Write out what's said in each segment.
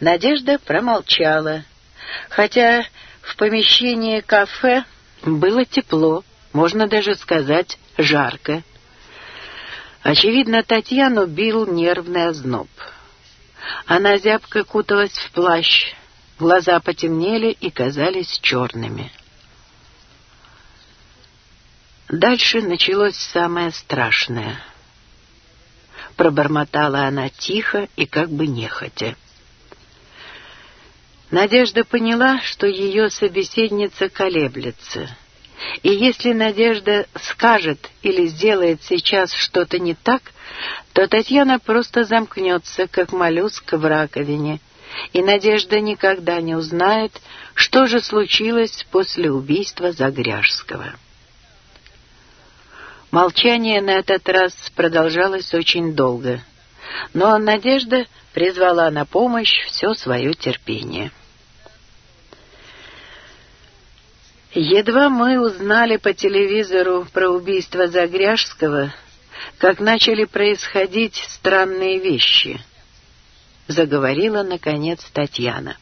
Надежда промолчала, хотя в помещении кафе было тепло, можно даже сказать, жарко. Очевидно, Татьяну бил нервный озноб. Она зябко куталась в плащ, глаза потемнели и казались черными. Дальше началось самое страшное. Пробормотала она тихо и как бы нехотя. Надежда поняла, что ее собеседница колеблется. И если Надежда скажет или сделает сейчас что-то не так, то Татьяна просто замкнется, как моллюск в раковине, и Надежда никогда не узнает, что же случилось после убийства Загряжского. Молчание на этот раз продолжалось очень долго, но Надежда призвала на помощь все свое терпение. Едва мы узнали по телевизору про убийство Загряжского, как начали происходить странные вещи. Заговорила, наконец, Татьяна.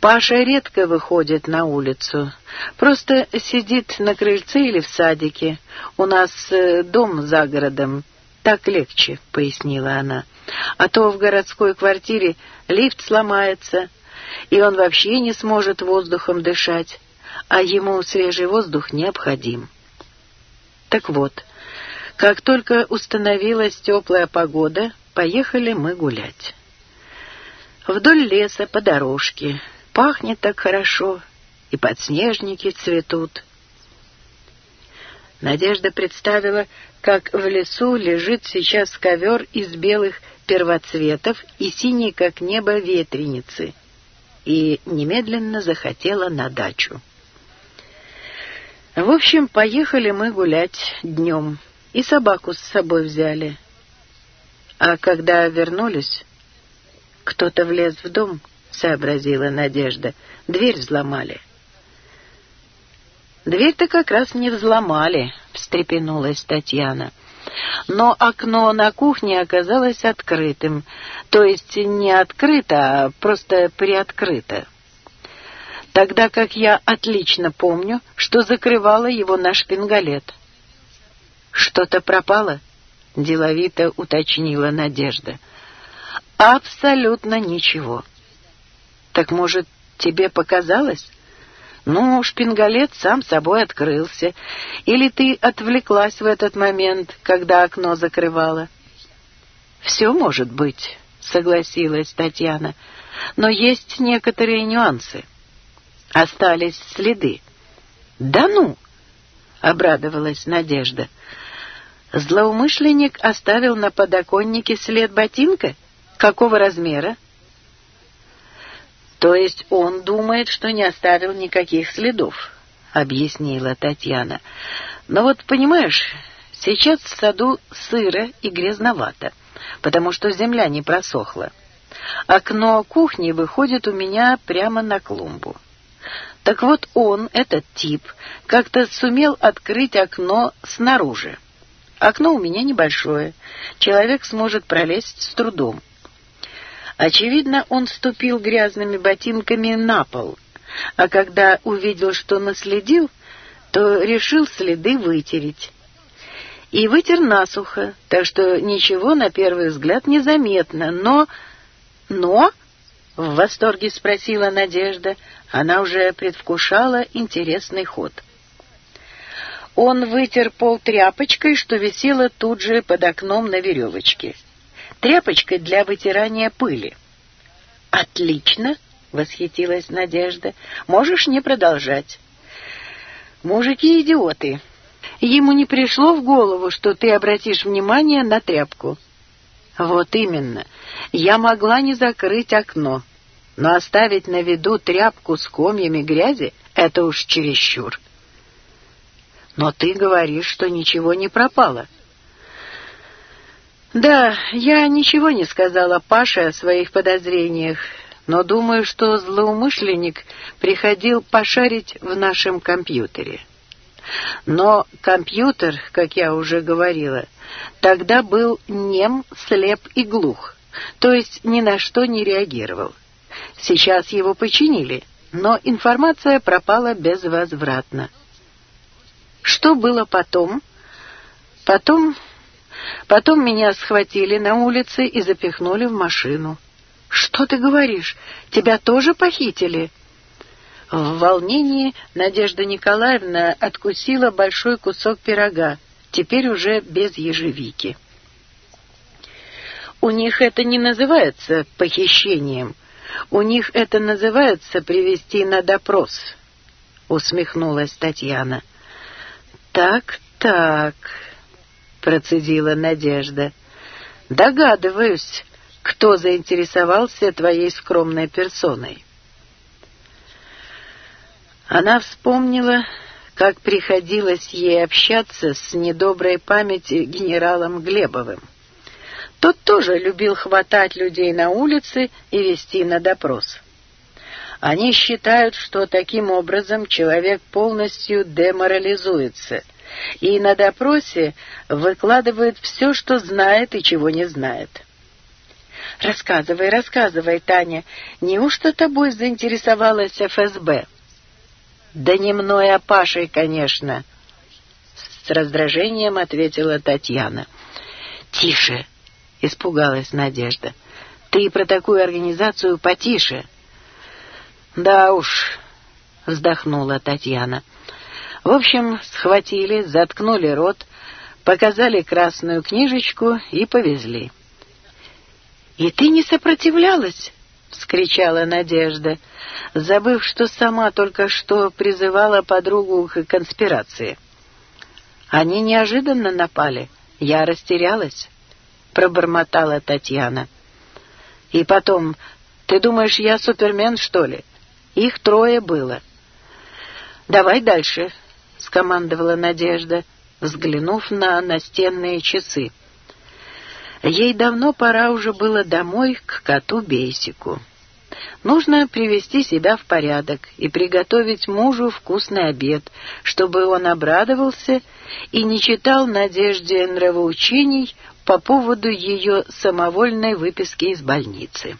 Паша редко выходит на улицу, просто сидит на крыльце или в садике. У нас э, дом за городом, так легче, — пояснила она. А то в городской квартире лифт сломается, и он вообще не сможет воздухом дышать а ему свежий воздух необходим. Так вот, как только установилась теплая погода, поехали мы гулять. Вдоль леса по дорожке пахнет так хорошо, и подснежники цветут. Надежда представила, как в лесу лежит сейчас ковер из белых первоцветов и синей, как небо, ветреницы, и немедленно захотела на дачу. В общем, поехали мы гулять днем, и собаку с собой взяли. А когда вернулись, кто-то влез в дом, сообразила Надежда, дверь взломали. «Дверь-то как раз не взломали», — встрепенулась Татьяна. Но окно на кухне оказалось открытым, то есть не открыто, а просто приоткрыто тогда как я отлично помню, что закрывала его на шпингалет. «Что-то пропало?» — деловито уточнила Надежда. «Абсолютно ничего». «Так, может, тебе показалось?» «Ну, шпингалет сам собой открылся. Или ты отвлеклась в этот момент, когда окно закрывало? «Все может быть», — согласилась Татьяна. «Но есть некоторые нюансы» остались следы. «Да ну!» — обрадовалась Надежда. «Злоумышленник оставил на подоконнике след ботинка? Какого размера?» «То есть он думает, что не оставил никаких следов», — объяснила Татьяна. «Но вот понимаешь, сейчас в саду сыро и грязновато, потому что земля не просохла. Окно кухни выходит у меня прямо на клумбу». Так вот он, этот тип, как-то сумел открыть окно снаружи. Окно у меня небольшое, человек сможет пролезть с трудом. Очевидно, он ступил грязными ботинками на пол, а когда увидел, что наследил, то решил следы вытереть. И вытер насухо, так что ничего на первый взгляд незаметно, но... Но... В восторге спросила Надежда. Она уже предвкушала интересный ход. Он вытер пол тряпочкой, что висела тут же под окном на веревочке. Тряпочкой для вытирания пыли. «Отлично!» — восхитилась Надежда. «Можешь не продолжать». «Мужики идиоты!» Ему не пришло в голову, что ты обратишь внимание на тряпку. «Вот именно. Я могла не закрыть окно, но оставить на виду тряпку с комьями грязи — это уж чересчур». «Но ты говоришь, что ничего не пропало». «Да, я ничего не сказала Паше о своих подозрениях, но думаю, что злоумышленник приходил пошарить в нашем компьютере». Но компьютер, как я уже говорила, тогда был нем, слеп и глух, то есть ни на что не реагировал. Сейчас его починили, но информация пропала безвозвратно. Что было потом? Потом... Потом меня схватили на улице и запихнули в машину. «Что ты говоришь? Тебя тоже похитили?» В волнении Надежда Николаевна откусила большой кусок пирога, теперь уже без ежевики. У них это не называется похищением. У них это называется привести на допрос, усмехнулась Татьяна. Так, так, процедила Надежда. Догадываюсь, кто заинтересовался твоей скромной персоной. Она вспомнила, как приходилось ей общаться с недоброй памяти генералом Глебовым. Тот тоже любил хватать людей на улице и вести на допрос. Они считают, что таким образом человек полностью деморализуется и на допросе выкладывает все, что знает и чего не знает. «Рассказывай, рассказывай, Таня, неужто тобой заинтересовалась ФСБ?» Да не а Пашей, конечно, с раздражением ответила Татьяна. Тише, испугалась Надежда. Ты про такую организацию потише. Да уж, вздохнула Татьяна. В общем, схватили, заткнули рот, показали красную книжечку и повезли. «И ты не сопротивлялась?» вскричала Надежда, забыв, что сама только что призывала подругу к конспирации. Они неожиданно напали. Я растерялась, пробормотала Татьяна. И потом, ты думаешь, я супермен, что ли? Их трое было. Давай дальше, скомандовала Надежда, взглянув на настенные часы. Ей давно пора уже было домой к коту Бейсику. Нужно привести себя в порядок и приготовить мужу вкусный обед, чтобы он обрадовался и не читал Надежде нравоучений по поводу ее самовольной выписки из больницы.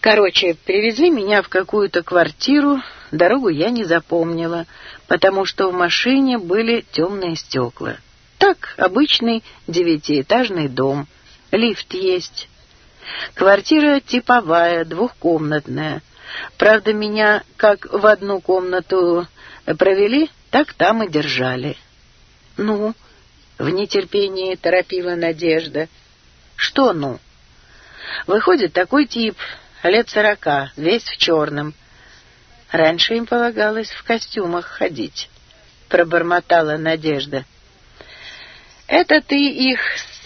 Короче, привезли меня в какую-то квартиру, дорогу я не запомнила, потому что в машине были темные стекла — так, обычный девятиэтажный дом. Лифт есть. Квартира типовая, двухкомнатная. Правда, меня как в одну комнату провели, так там и держали. «Ну?» — в нетерпении торопила Надежда. «Что «ну?» Выходит такой тип, лет сорока, весь в черном. Раньше им полагалось в костюмах ходить, — пробормотала Надежда. — это ты их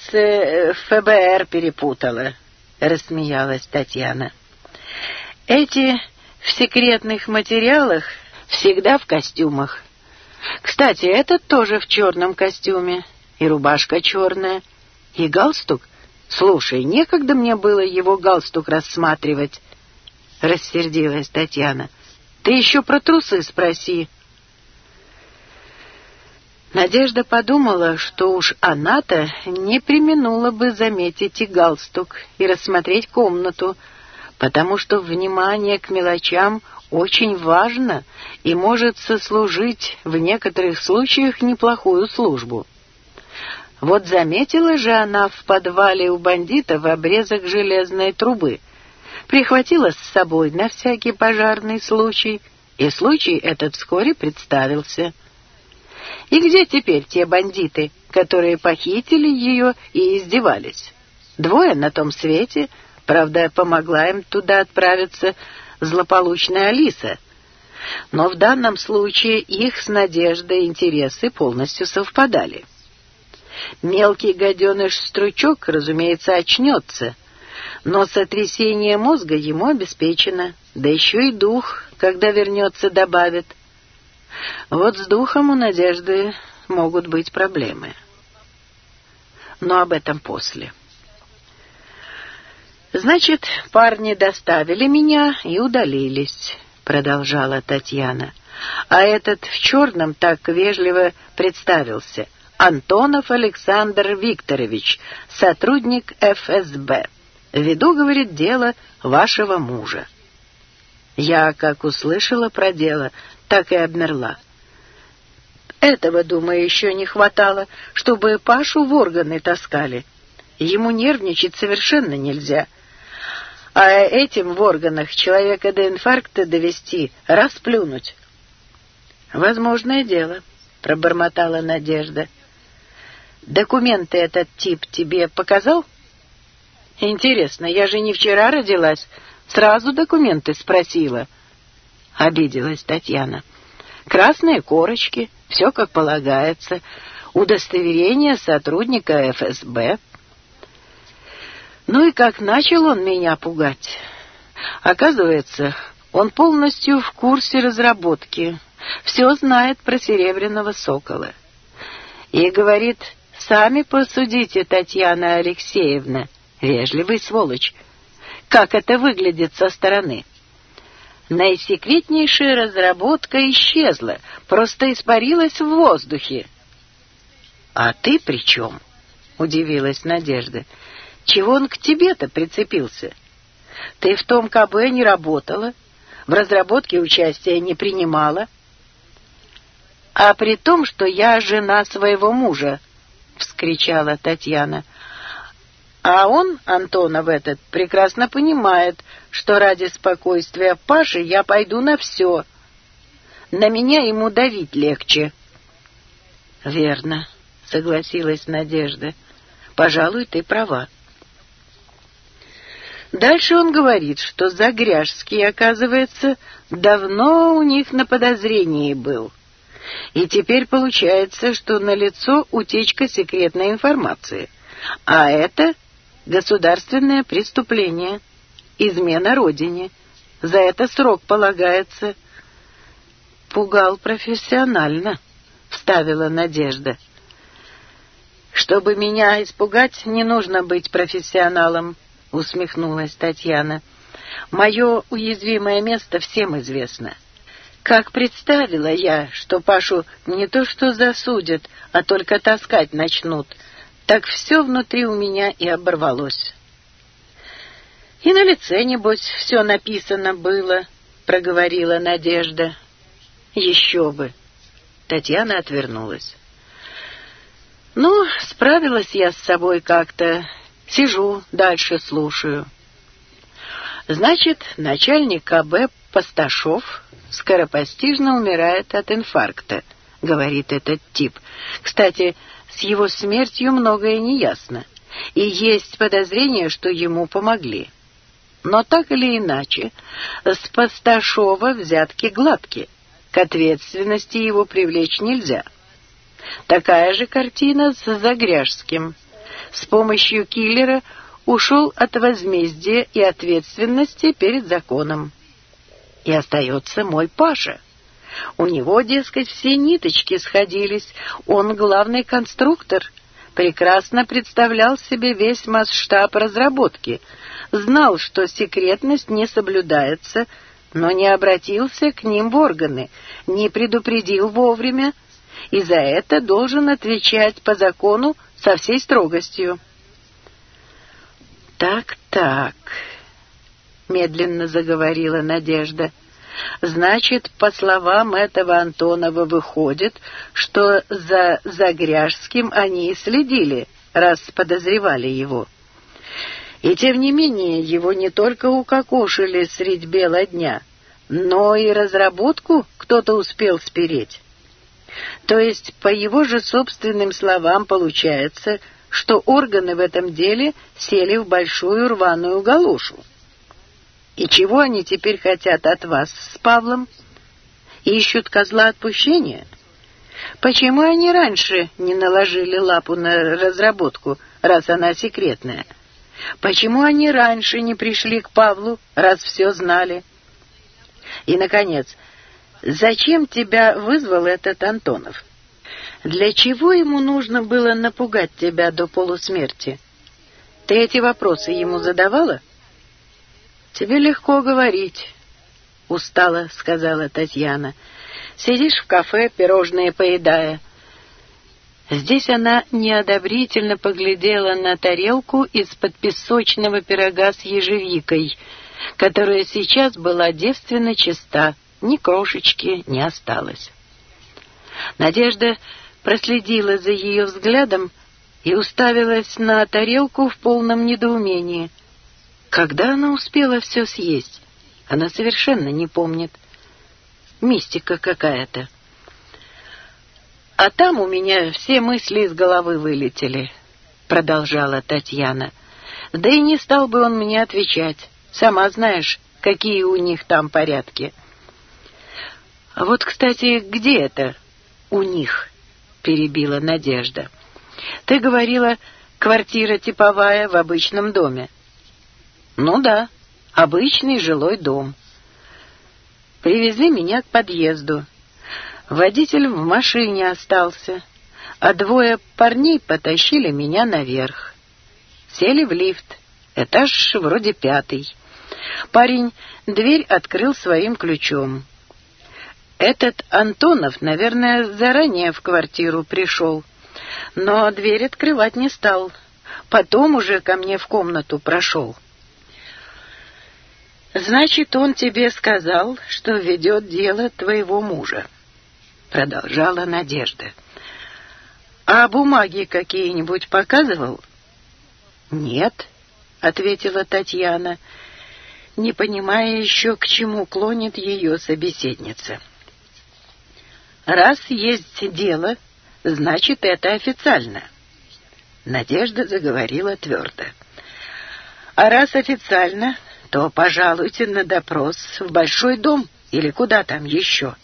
с э, ФБР перепутала, рассмеялась Татьяна. Эти в секретных материалах всегда в костюмах. Кстати, этот тоже в черном костюме, и рубашка черная, и галстук. Слушай, некогда мне было его галстук рассматривать, — рассердилась Татьяна. — Ты еще про трусы спроси, Надежда подумала, что уж она-то не применула бы заметить и галстук, и рассмотреть комнату, потому что внимание к мелочам очень важно и может сослужить в некоторых случаях неплохую службу. Вот заметила же она в подвале у бандита в обрезок железной трубы, прихватила с собой на всякий пожарный случай, и случай этот вскоре представился — и где теперь те бандиты, которые похитили ее и издевались? Двое на том свете, правда, помогла им туда отправиться злополучная Алиса. Но в данном случае их с Надеждой интересы полностью совпадали. Мелкий гаденыш-стручок, разумеется, очнется, но сотрясение мозга ему обеспечено, да еще и дух, когда вернется, добавит — вот с духом у Надежды могут быть проблемы. Но об этом после. «Значит, парни доставили меня и удалились», — продолжала Татьяна. «А этот в черном так вежливо представился. Антонов Александр Викторович, сотрудник ФСБ. Веду, — говорит, — дело вашего мужа». Я, как услышала про дело, так и обмерла. Этого, думаю, еще не хватало, чтобы Пашу в органы таскали. Ему нервничать совершенно нельзя. А этим в органах человека до инфаркта довести, расплюнуть. «Возможное дело», — пробормотала Надежда. «Документы этот тип тебе показал?» «Интересно, я же не вчера родилась. Сразу документы спросила». — обиделась Татьяна. «Красные корочки, все как полагается, удостоверение сотрудника ФСБ». Ну и как начал он меня пугать. Оказывается, он полностью в курсе разработки, все знает про серебряного сокола. И говорит, сами посудите, Татьяна Алексеевна, вежливый сволочь, как это выглядит со стороны наисекретнейшая разработка исчезла, просто испарилась в воздухе. «А ты при чем?» — удивилась Надежда. «Чего он к тебе-то прицепился? Ты в том КБ не работала, в разработке участия не принимала». «А при том, что я жена своего мужа!» — вскричала Татьяна. А он, Антонов этот, прекрасно понимает, что ради спокойствия Паши я пойду на все. На меня ему давить легче. Верно, согласилась Надежда. Пожалуй, ты права. Дальше он говорит, что Загряжский, оказывается, давно у них на подозрении был. И теперь получается, что налицо утечка секретной информации. А это государственное преступление, измена родине. За это срок полагается. Пугал профессионально, вставила Надежда. «Чтобы меня испугать, не нужно быть профессионалом», — усмехнулась Татьяна. «Мое уязвимое место всем известно. Как представила я, что Пашу не то что засудят, а только таскать начнут, так все внутри у меня и оборвалось. «И на лице, небось, все написано было», — проговорила Надежда. «Еще бы!» — Татьяна отвернулась. «Ну, справилась я с собой как-то. Сижу, дальше слушаю». «Значит, начальник КБ а Пасташов скоропостижно умирает от инфаркта», — говорит этот тип. «Кстати, с его смертью многое не ясно, и есть подозрение, что ему помогли. Но так или иначе, с Пасташова взятки гладки, к ответственности его привлечь нельзя. Такая же картина с Загряжским. С помощью киллера ушел от возмездия и ответственности перед законом. И остается мой Паша — у него, дескать, все ниточки сходились. Он главный конструктор. Прекрасно представлял себе весь масштаб разработки. Знал, что секретность не соблюдается, но не обратился к ним в органы, не предупредил вовремя, и за это должен отвечать по закону со всей строгостью. «Так-так», — медленно заговорила Надежда, — Значит, по словам этого Антонова, выходит, что за Загряжским они и следили, раз подозревали его. И тем не менее, его не только укокошили средь бела дня, но и разработку кто-то успел спереть. То есть, по его же собственным словам, получается, что органы в этом деле сели в большую рваную галушу. И чего они теперь хотят от вас с Павлом? Ищут козла отпущения? Почему они раньше не наложили лапу на разработку, раз она секретная? Почему они раньше не пришли к Павлу, раз все знали? И, наконец, зачем тебя вызвал этот Антонов? Для чего ему нужно было напугать тебя до полусмерти? Ты эти вопросы ему задавала?» Тебе легко говорить, — устала, сказала Татьяна. Сидишь в кафе, пирожные поедая. Здесь она неодобрительно поглядела на тарелку из-под песочного пирога с ежевикой, которая сейчас была девственно чиста, ни крошечки не осталось. Надежда проследила за ее взглядом и уставилась на тарелку в полном недоумении — когда она успела все съесть? Она совершенно не помнит. Мистика какая-то. «А там у меня все мысли из головы вылетели», — продолжала Татьяна. «Да и не стал бы он мне отвечать. Сама знаешь, какие у них там порядки». «А вот, кстати, где это «у них»?» — перебила Надежда. «Ты говорила, квартира типовая в обычном доме». «Ну да, обычный жилой дом». Привезли меня к подъезду. Водитель в машине остался, а двое парней потащили меня наверх. Сели в лифт, этаж вроде пятый. Парень дверь открыл своим ключом. Этот Антонов, наверное, заранее в квартиру пришел, но дверь открывать не стал. Потом уже ко мне в комнату прошел. Значит, он тебе сказал, что ведет дело твоего мужа, продолжала Надежда. А бумаги какие-нибудь показывал? Нет, ответила Татьяна, не понимая еще, к чему клонит ее собеседница. Раз есть дело, значит, это официально. Надежда заговорила твердо. А раз официально, то, пожалуйте на допрос в большой дом или куда там еще.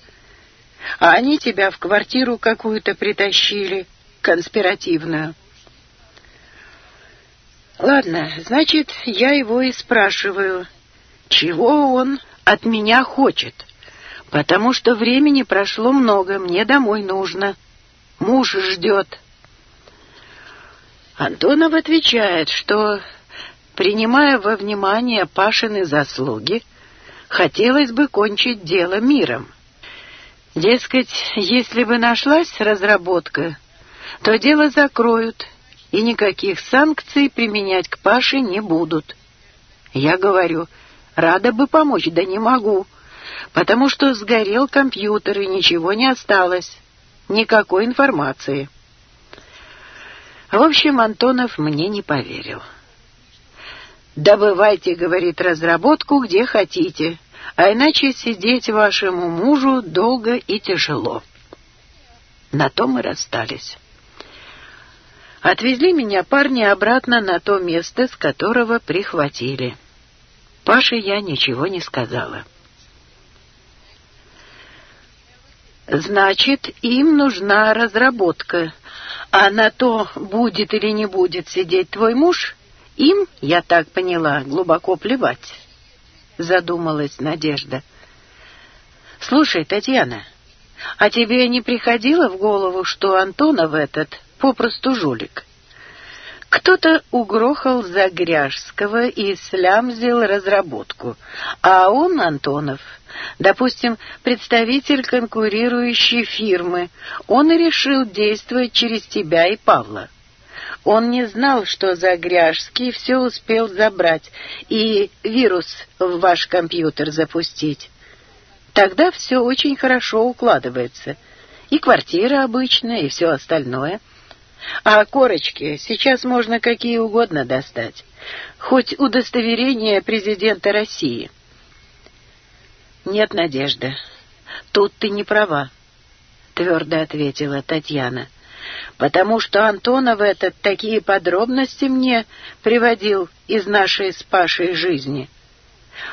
А они тебя в квартиру какую-то притащили, конспиративную. Ладно, значит, я его и спрашиваю, чего он от меня хочет, потому что времени прошло много, мне домой нужно. Муж ждет. Антонов отвечает, что принимая во внимание Пашины заслуги, хотелось бы кончить дело миром. Дескать, если бы нашлась разработка, то дело закроют, и никаких санкций применять к Паше не будут. Я говорю, рада бы помочь, да не могу, потому что сгорел компьютер, и ничего не осталось, никакой информации. В общем, Антонов мне не поверил. Добывайте, говорит, разработку, где хотите, а иначе сидеть вашему мужу долго и тяжело. На то мы расстались. Отвезли меня парни обратно на то место, с которого прихватили. Паше я ничего не сказала. Значит, им нужна разработка. А на то, будет или не будет сидеть твой муж, «Им, я так поняла, глубоко плевать», — задумалась Надежда. «Слушай, Татьяна, а тебе не приходило в голову, что Антонов этот попросту жулик?» Кто-то угрохал Загряжского и слямзил разработку, а он, Антонов, допустим, представитель конкурирующей фирмы, он и решил действовать через тебя и Павла. Он не знал, что Загряжский все успел забрать и вирус в ваш компьютер запустить. Тогда все очень хорошо укладывается. И квартира обычная, и все остальное. А корочки сейчас можно какие угодно достать. Хоть удостоверение президента России. «Нет, Надежда, тут ты не права», — твердо ответила Татьяна потому что Антонов этот такие подробности мне приводил из нашей с Пашей жизни.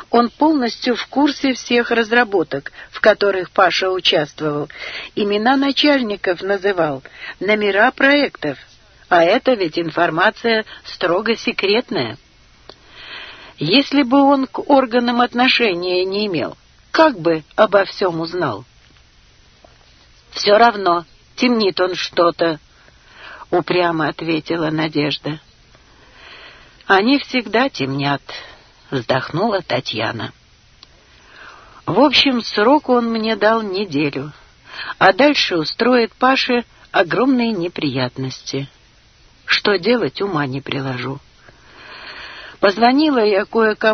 Он полностью в курсе всех разработок, в которых Паша участвовал, имена начальников называл, номера проектов, а это ведь информация строго секретная. Если бы он к органам отношения не имел, как бы обо всем узнал? Все равно темнит он что-то», — упрямо ответила Надежда. «Они всегда темнят», — вздохнула Татьяна. «В общем, срок он мне дал неделю, а дальше устроит Паше огромные неприятности. Что делать, ума не приложу». Позвонила я кое-кому,